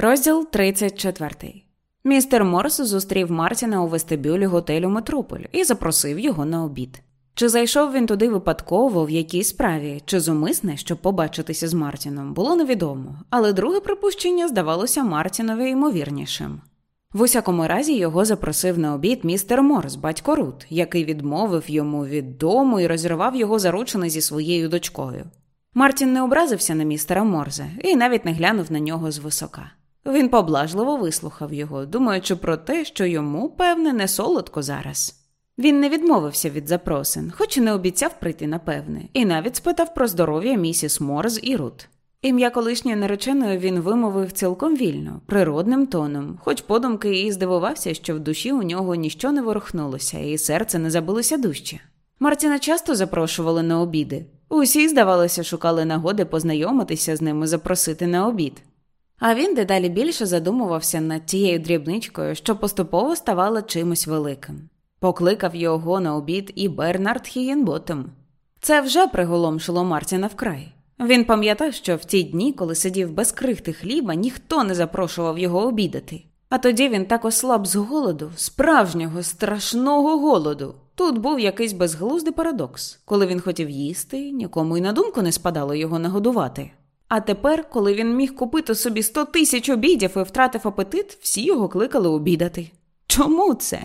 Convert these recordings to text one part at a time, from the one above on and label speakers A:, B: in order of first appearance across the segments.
A: Розділ 34. Містер Морс зустрів Мартіна у вестибюлі готелю Метрополь і запросив його на обід. Чи зайшов він туди випадково в якій справі, чи зумисне, щоб побачитися з Мартіном, було невідомо, але друге припущення здавалося Мартінові ймовірнішим. В усякому разі його запросив на обід містер Морс, батько Рут, який відмовив йому від дому і розірвав його заручини зі своєю дочкою. Мартін не образився на містера Морзе і навіть не глянув на нього звисока. Він поблажливо вислухав його, думаючи про те, що йому, певне, не солодко зараз. Він не відмовився від запросин, хоч і не обіцяв прийти напевне, і навіть спитав про здоров'я місіс Морз і Рут. Ім'я колишньої нареченої він вимовив цілком вільно, природним тоном, хоч подумки і здивувався, що в душі у нього ніщо не ворухнулося, і серце не забилося дужче. Мартіна часто запрошували на обіди. Усі, здавалося, шукали нагоди познайомитися з ними, запросити на обід. А він дедалі більше задумувався над тією дрібничкою, що поступово ставала чимось великим. Покликав його на обід і Бернард Хігінботом. Це вже приголомшило Мартіна вкрай. Він пам'ятав, що в ті дні, коли сидів без крихти хліба, ніхто не запрошував його обідати. А тоді він так ослаб з голоду, справжнього, страшного голоду. Тут був якийсь безглуздий парадокс. Коли він хотів їсти, нікому й на думку не спадало його нагодувати. А тепер, коли він міг купити собі сто тисяч обідів і втратив апетит, всі його кликали обідати. Чому це?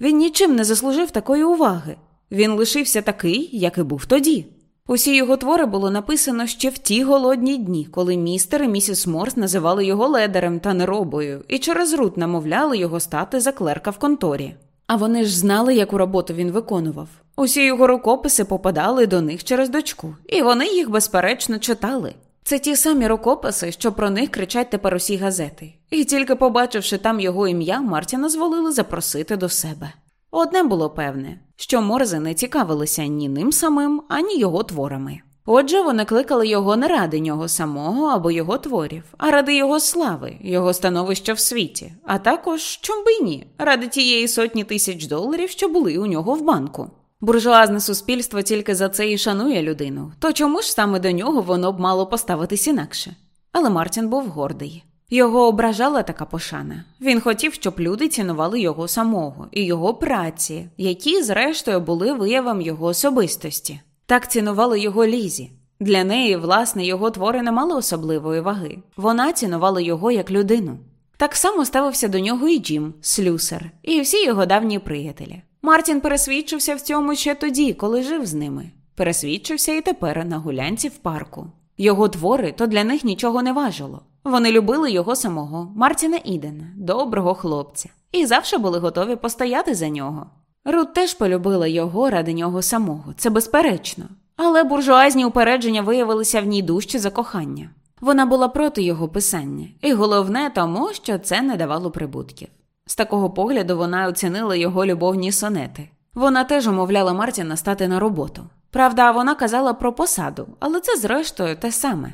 A: Він нічим не заслужив такої уваги. Він лишився такий, як і був тоді. Усі його твори було написано ще в ті голодні дні, коли містер і місіс Морс називали його ледерем та неробою, і через рут намовляли його стати за клерка в конторі. А вони ж знали, яку роботу він виконував. Усі його рукописи попадали до них через дочку, і вони їх, безперечно, читали. Це ті самі рукописи, що про них кричать тепер усі газети, і тільки побачивши там його ім'я, Мартіна зволили запросити до себе. Одне було певне, що морзи не цікавилися ні ним самим, ані його творами. Отже, вони кликали його не ради нього самого або його творів, а ради його слави, його становища в світі, а також, чом би ні, ради тієї сотні тисяч доларів, що були у нього в банку. Буржуазне суспільство тільки за це і шанує людину, то чому ж саме до нього воно б мало поставитись інакше? Але Мартін був гордий. Його ображала така пошана. Він хотів, щоб люди цінували його самого і його праці, які, зрештою, були виявом його особистості. Так цінували його лізі. Для неї, власне, його твори не мали особливої ваги. Вона цінувала його як людину. Так само ставився до нього і Джим, слюсар, і всі його давні приятелі. Мартін пересвідчився в цьому ще тоді, коли жив з ними. Пересвідчився і тепер на гулянці в парку. Його твори то для них нічого не важило. Вони любили його самого, Мартіна Ідена, доброго хлопця, і завжди були готові постояти за нього. Рут теж полюбила його ради нього самого, це безперечно. Але буржуазні упередження виявилися в ній дужче за кохання. Вона була проти його писання, і головне тому, що це не давало прибутків. З такого погляду вона оцінила його любовні сонети. Вона теж умовляла Мартіна стати на роботу. Правда, вона казала про посаду, але це, зрештою, те саме.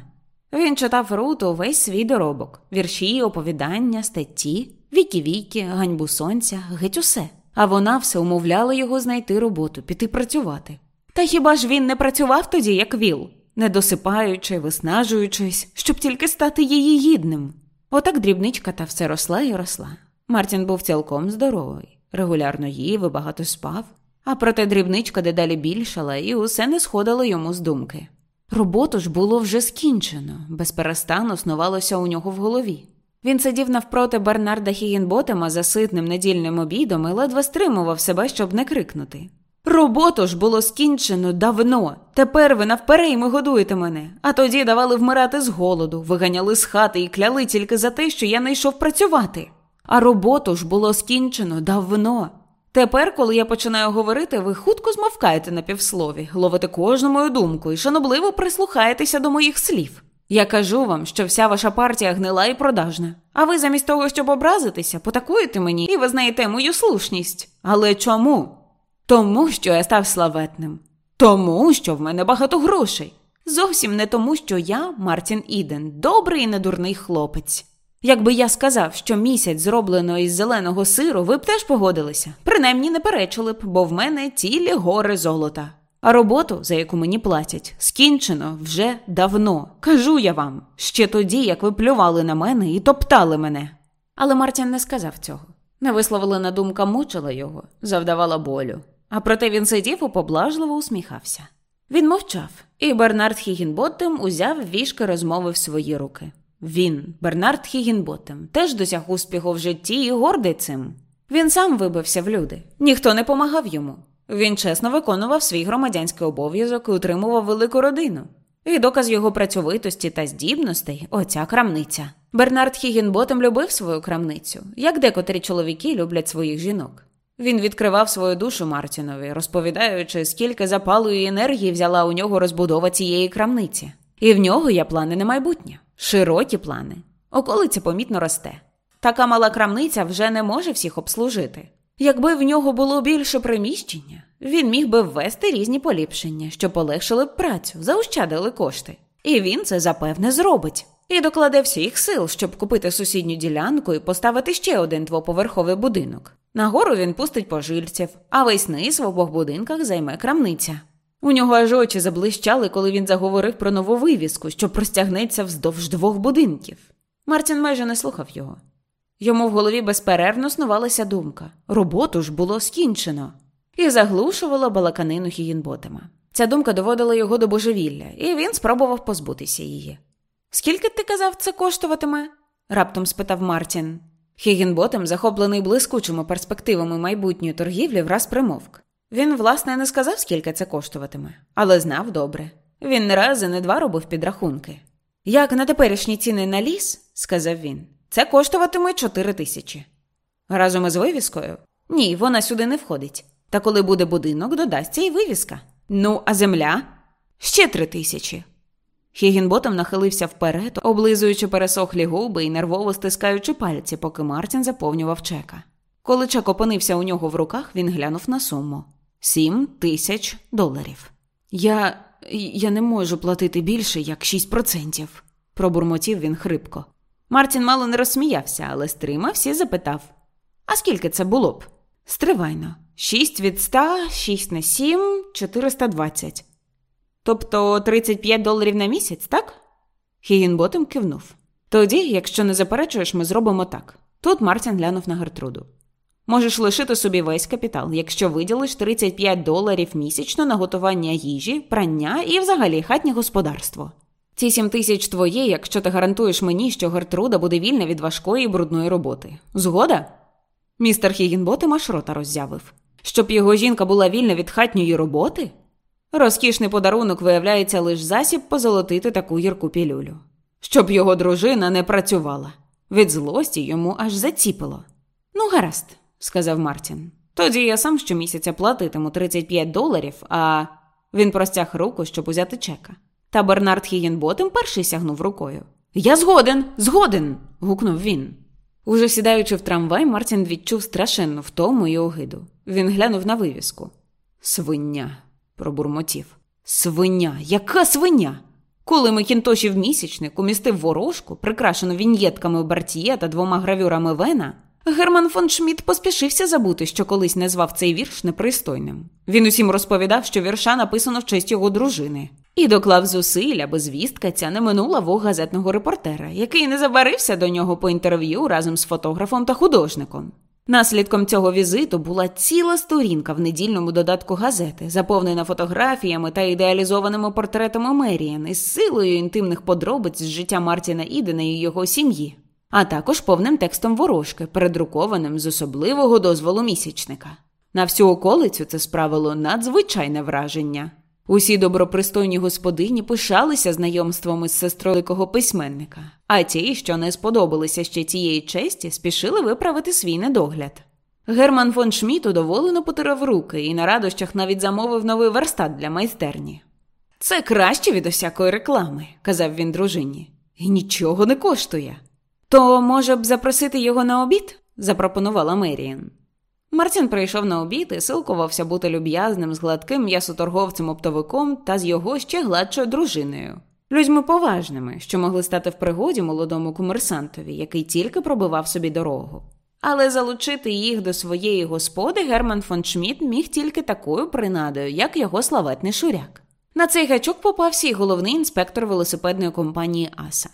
A: Він читав Руту весь свій доробок вірші, оповідання, статті, віки-віки, ганьбу сонця, геть усе. А вона все умовляла його знайти роботу, піти працювати. Та хіба ж він не працював тоді, як віл, не досипаючи, виснажуючись, щоб тільки стати її гідним? Отак дрібничка та все росла і росла. Мартін був цілком здоровий, регулярно їв і багато спав, а проте дрібничка дедалі більшала, і усе не сходило йому з думки. Роботу ж було вже скінчено, безперестану снувалося у нього в голові. Він сидів навпроти Бернарда Хігінботема за ситним недільним обідом і ледве стримував себе, щоб не крикнути. Роботу ж було скінчено давно. Тепер ви навперейми годуєте мене, а тоді давали вмирати з голоду, виганяли з хати і кляли тільки за те, що я не йшов працювати. А роботу ж було скінчено давно. Тепер, коли я починаю говорити, ви хутко змовкаєте на півслові, ловите кожну мою думку і шанобливо прислухаєтеся до моїх слів. Я кажу вам, що вся ваша партія гнила і продажна. А ви замість того, щоб образитися, потакуєте мені і визнаєте мою слушність. Але чому? Тому, що я став славетним. Тому, що в мене багато грошей. Зовсім не тому, що я, Мартін Іден, добрий і недурний хлопець. Якби я сказав, що місяць зроблено із зеленого сиру, ви б теж погодилися. Принаймні не перечили б, бо в мене цілі гори золота. А роботу, за яку мені платять, скінчено вже давно. Кажу я вам, ще тоді, як ви плювали на мене і топтали мене. Але Мартін не сказав цього. Невисловлена думка мучила його, завдавала болю. А проте він сидів і поблажливо усміхався. Він мовчав, і Бернард Хігінботтем узяв вішки розмови в свої руки. Він, Бернард Хігінботтем, теж досяг успіху в житті і гордий цим. Він сам вибився в люди, ніхто не помагав йому. Він чесно виконував свій громадянський обов'язок і утримував велику родину. І доказ його працьовитості та здібностей оця крамниця. Бернард Хігінботем любив свою крамницю, як декотрі чоловіки люблять своїх жінок. Він відкривав свою душу Мартінові, розповідаючи, скільки запалу і енергії взяла у нього розбудова цієї крамниці. І в нього є плани на майбутнє, широкі плани. Околиця помітно росте. Така мала крамниця вже не може всіх обслужити. Якби в нього було більше приміщення, він міг би ввести різні поліпшення, що полегшили б працю, заощадили кошти. І він це запевне зробить. І докладе всіх сил, щоб купити сусідню ділянку і поставити ще один двоповерховий будинок. Нагору він пустить пожильців, а весь низ в обох будинках займе крамниця. У нього аж очі заблищали, коли він заговорив про нову вивіску, що простягнеться вздовж двох будинків. Мартін майже не слухав його. Йому в голові безперервно снувалася думка роботу ж було скінчено, і заглушувала балаканину Хігінботема. Ця думка доводила його до божевілля, і він спробував позбутися її. Скільки ти казав, це коштуватиме? раптом спитав Мартін. Хігінботем, захоплений блискучими перспективами майбутньої торгівлі, враз примовк. Він, власне, не сказав, скільки це коштуватиме, але знав добре. Він не раз і не два робив підрахунки. Як на теперішні ціни на ліс, сказав він, це коштуватиме чотири тисячі. Разом із вивіскою? Ні, вона сюди не входить. Та коли буде будинок, додасться і вивіска. Ну, а земля? Ще три тисячі. Хігінботом нахилився вперед, облизуючи пересохлі губи і нервово стискаючи пальці, поки Мартін заповнював чека. Коли чек опинився у нього в руках, він глянув на суму сім тисяч доларів. Я я не можу платити більше, як шість процентів, пробурмотів він хрипко. Мартін мало не розсміявся, але стримався і запитав А скільки це було б? Стривайно. Шість від ста, шість на сім, чотириста двадцять. Тобто 35 доларів на місяць, так? Хігінботом кивнув. Тоді, якщо не заперечуєш, ми зробимо так. Тут Мартін глянув на Гертруду. Можеш лишити собі весь капітал, якщо виділиш 35 доларів місячно на готування їжі, прання і взагалі хатнє господарство. Ці сім тисяч твоє, якщо ти гарантуєш мені, що Гертруда буде вільна від важкої і брудної роботи. Згода? Містер Хігінботи рота роззявив. Щоб його жінка була вільна від хатньої роботи? Розкішний подарунок виявляється лише засіб позолотити таку гірку пілюлю. Щоб його дружина не працювала. Від злості йому аж заціпило. Ну, гаразд, сказав Мартін. Тоді я сам щомісяця платитиму 35 доларів, а він простяг руку, щоб узяти чека. Та Бернард Хігінботем перший сягнув рукою. Я згоден, згоден. гукнув він. Уже сідаючи в трамвай, Мартін відчув страшенну втому і огиду. Він глянув на вивіску. Свиня, пробурмотів. Свиня, яка свиня? Коли Макінтошів місячник умістив ворожку, прикрашену віньєтками Бартіє та двома гравюрами Вена, Герман фон Шмідт поспішився забути, що колись назвав цей вірш непристойним. Він усім розповідав, що вірша написано в честь його дружини, і доклав зусиль, аби звістка ця не минула вог газетного репортера, який не забарився до нього по інтерв'ю разом з фотографом та художником. Наслідком цього візиту була ціла сторінка в недільному додатку газети, заповнена фотографіями та ідеалізованими портретами Меріан із силою інтимних подробиць з життя Мартіна Ідена і його сім'ї, а також повним текстом ворожки, передрукованим з особливого дозволу місячника. На всю околицю це справило надзвичайне враження. Усі добропристойні господині пишалися знайомством із сестроликого письменника, а ті, що не сподобалися ще цієї честі, спішили виправити свій недогляд. Герман фон Шміт удоволено потирав руки і на радощах навіть замовив новий верстат для майстерні. Це краще від усякої реклами, казав він дружині, і нічого не коштує. То, може б, запросити його на обід? запропонувала Меріан. Мартін прийшов на обід і силкувався бути люб'язним з гладким м'ясоторговцем оптовиком та з його ще гладшою дружиною, людьми поважними, що могли стати в пригоді молодому комерсантові, який тільки пробивав собі дорогу. Але залучити їх до своєї господи Герман фон Шмідт міг тільки такою принадою, як його славетний шуряк. На цей гачок попався й головний інспектор велосипедної компанії Аса.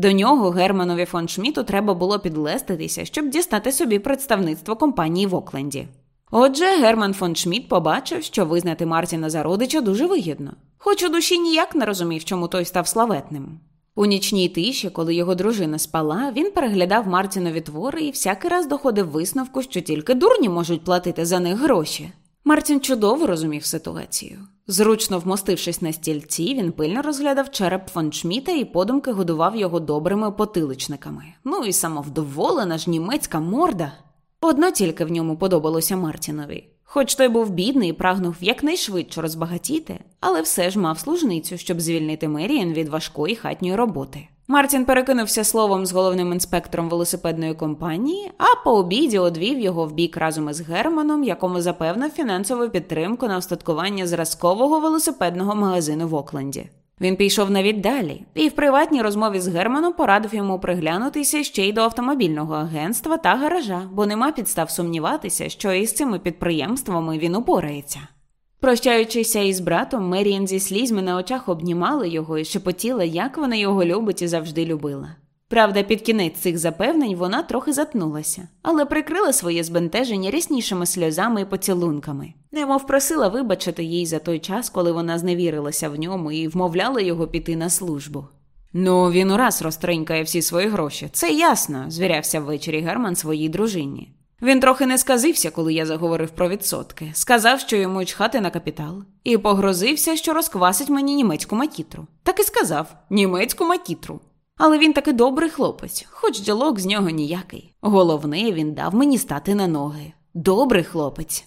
A: До нього Германові фон Шміту треба було підлеститися, щоб дістати собі представництво компанії в Окленді. Отже, Герман фон Шміт побачив, що визнати Мартіна за родича дуже вигідно, хоч у душі ніяк не розумів, чому той став славетним. У нічній тиші, коли його дружина спала, він переглядав Мартінові твори і всякий раз доходив висновку, що тільки дурні можуть платити за них гроші. Мартін чудово розумів ситуацію. Зручно вмостившись на стільці, він пильно розглядав череп фон Шміта і подумки годував його добрими потиличниками. Ну і самовдоволена ж німецька морда. Одно тільки в ньому подобалося Мартінові. Хоч той був бідний і прагнув якнайшвидше розбагатіти, але все ж мав служницю, щоб звільнити Меріан від важкої хатньої роботи. Мартін перекинувся словом з головним інспектором велосипедної компанії, а по обіді одвів його в бік разом із Германом, якому запевнив фінансову підтримку на остаткування зразкового велосипедного магазину в Окленді. Він пішов навіть далі, і в приватній розмові з Германом порадив йому приглянутися ще й до автомобільного агентства та гаража, бо нема підстав сумніватися, що із цими підприємствами він упорається. Прощаючися із братом, Меріан зі слізьми на очах обнімала його і шепотіла, як вона його любить і завжди любила. Правда, під кінець цих запевнень вона трохи затнулася, але прикрила своє збентеження ряснішими сльозами і поцілунками, немов просила вибачити їй за той час, коли вона зневірилася в ньому і вмовляла його піти на службу. Ну, він ураз розтринькає всі свої гроші, це ясно, звірявся ввечері Герман своїй дружині. Він трохи не сказився, коли я заговорив про відсотки. Сказав, що йому чхати на капітал, і погрозився, що розквасить мені німецьку макітру. Так і сказав німецьку макітру. Але він таки добрий хлопець, хоч ділок з нього ніякий. Головне, він дав мені стати на ноги. Добрий хлопець.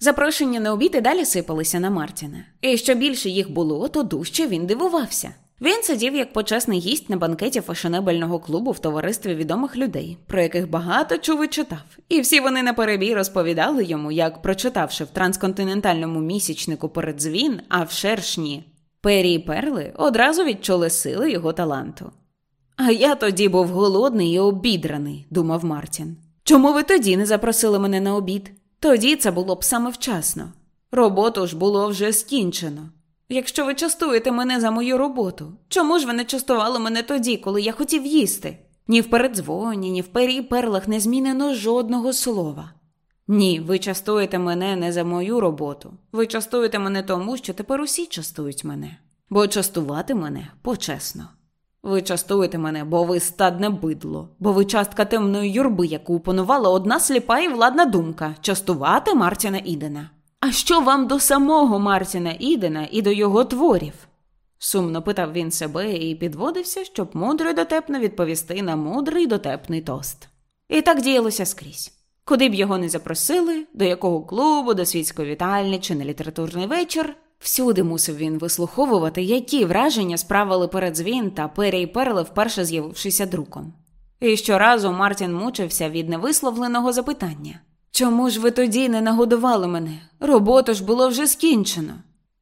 A: Запрошення на обід і далі сипалися на Мартіна. І що більше їх було, то дужче він дивувався. Він сидів як почесний гість на банкеті фешенебельного клубу в товаристві відомих людей, про яких багато чув і читав, і всі вони на перебій розповідали йому, як, прочитавши в трансконтинентальному місячнику передзвін, а в шершні пері і перли, одразу відчули сили його таланту. А я тоді був голодний і обідраний, думав Мартін. Чому ви тоді не запросили мене на обід? Тоді це було б саме вчасно. Роботу ж було вже скінчено. Якщо ви частуєте мене за мою роботу, чому ж ви не частували мене тоді, коли я хотів їсти? Ні в передзвоні, ні в пері перлах не змінено жодного слова. Ні, ви частуєте мене не за мою роботу. Ви частуєте мене тому, що тепер усі частують мене, бо частувати мене почесно. Ви частуєте мене, бо ви стадне бидло, бо ви частка темної юрби, яку опанувала одна сліпа і владна думка частувати Мартіна Ідена. А що вам до самого Мартіна Ідена і до його творів? сумно питав він себе і підводився, щоб мудро й дотепно відповісти на мудрий дотепний тост. І так діялося скрізь. Куди б його не запросили, до якого клубу, до світської вітальні чи на літературний вечір, всюди мусив він вислуховувати, які враження справили передзвін та й перли, вперше з'явившися друком. І щоразу Мартін мучився від невисловленого запитання. Чому ж ви тоді не нагодували мене? Роботу ж було вже скінчено.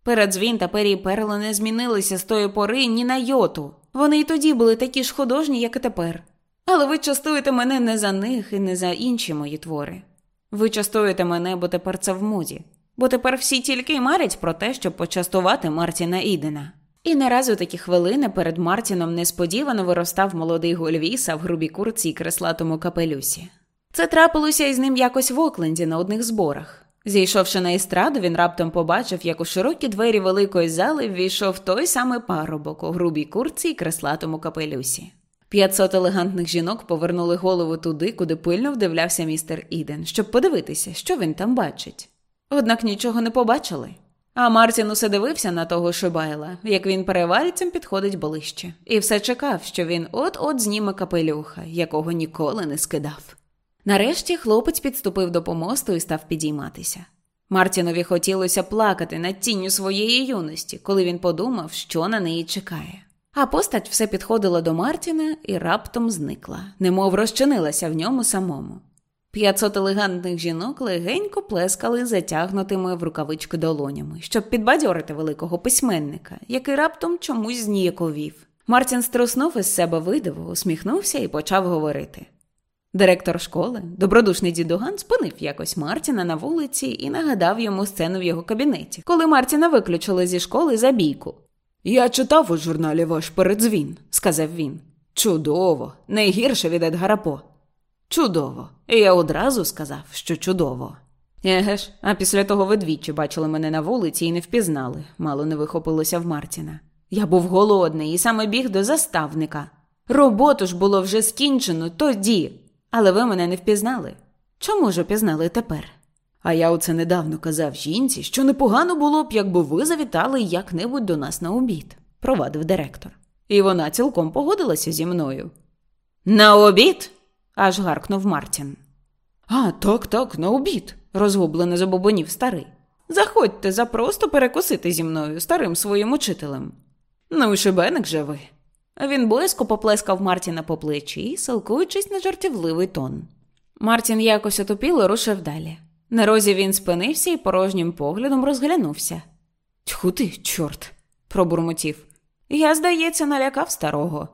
A: Передзвін та пері перли не змінилися з тої пори ні на йоту. Вони й тоді були такі ж художні, як і тепер. Але ви частуєте мене не за них і не за інші мої твори. Ви частуєте мене, бо тепер це в моді, бо тепер всі тільки й марять про те, щоб почастувати Мартіна Ідена. І нараз у такі хвилини перед Мартіном несподівано виростав молодий гольвіса в грубій курці й креслатому капелюсі. Це трапилося із ним якось в Окленді на одних зборах. Зійшовши на естраду, він раптом побачив, як у широкі двері великої зали ввійшов той самий парубок у грубій курці й креслатому капелюсі. П'ятсот елегантних жінок повернули голову туди, куди пильно вдивлявся містер Іден, щоб подивитися, що він там бачить. Однак нічого не побачили. А Мартін усе дивився на того Шибайла, як він перевальцем підходить ближче, і все чекав, що він от-от зніме капелюха, якого ніколи не скидав. Нарешті хлопець підступив до помосту і став підійматися. Мартінові хотілося плакати над тінню своєї юності, коли він подумав, що на неї чекає. А постать все підходила до Мартіна і раптом зникла, немов розчинилася в ньому самому. П'ятсот елегантних жінок легенько плескали затягнутими в рукавички долонями, щоб підбадьорити великого письменника, який раптом чомусь зніяковів. Мартін струснув із себе видиву, усміхнувся і почав говорити. Директор школи, добродушний дідуган, спинив якось Мартіна на вулиці і нагадав йому сцену в його кабінеті, коли Мартіна виключили зі школи за бійку. Я читав у журналі ваш передзвін, сказав він. Чудово, найгірше від Едгара По. Чудово. І я одразу сказав, що чудово. Еге ж, а після того ви двічі бачили мене на вулиці і не впізнали, мало не вихопилося в Мартіна. Я був голодний і саме біг до заставника. Роботу ж було вже скінчено тоді, але ви мене не впізнали. Чому ж опізнали тепер? А я оце недавно казав жінці, що непогано було б, якби ви завітали як-небудь до нас на обід, провадив директор. І вона цілком погодилася зі мною. На обід? аж гаркнув Мартін. А, так, так, на обід, розгублено забобонів старий. Заходьте запросто перекусити зі мною, старим своїм учителем. Ну, шибеник же ви. Він близько поплескав Мартіна по плечі, силкуючись на жартівливий тон. Мартін якось отупіло рушив далі. На розі він спинився і порожнім поглядом розглянувся. Тьху ти, чорт, пробурмотів. Я, здається, налякав старого.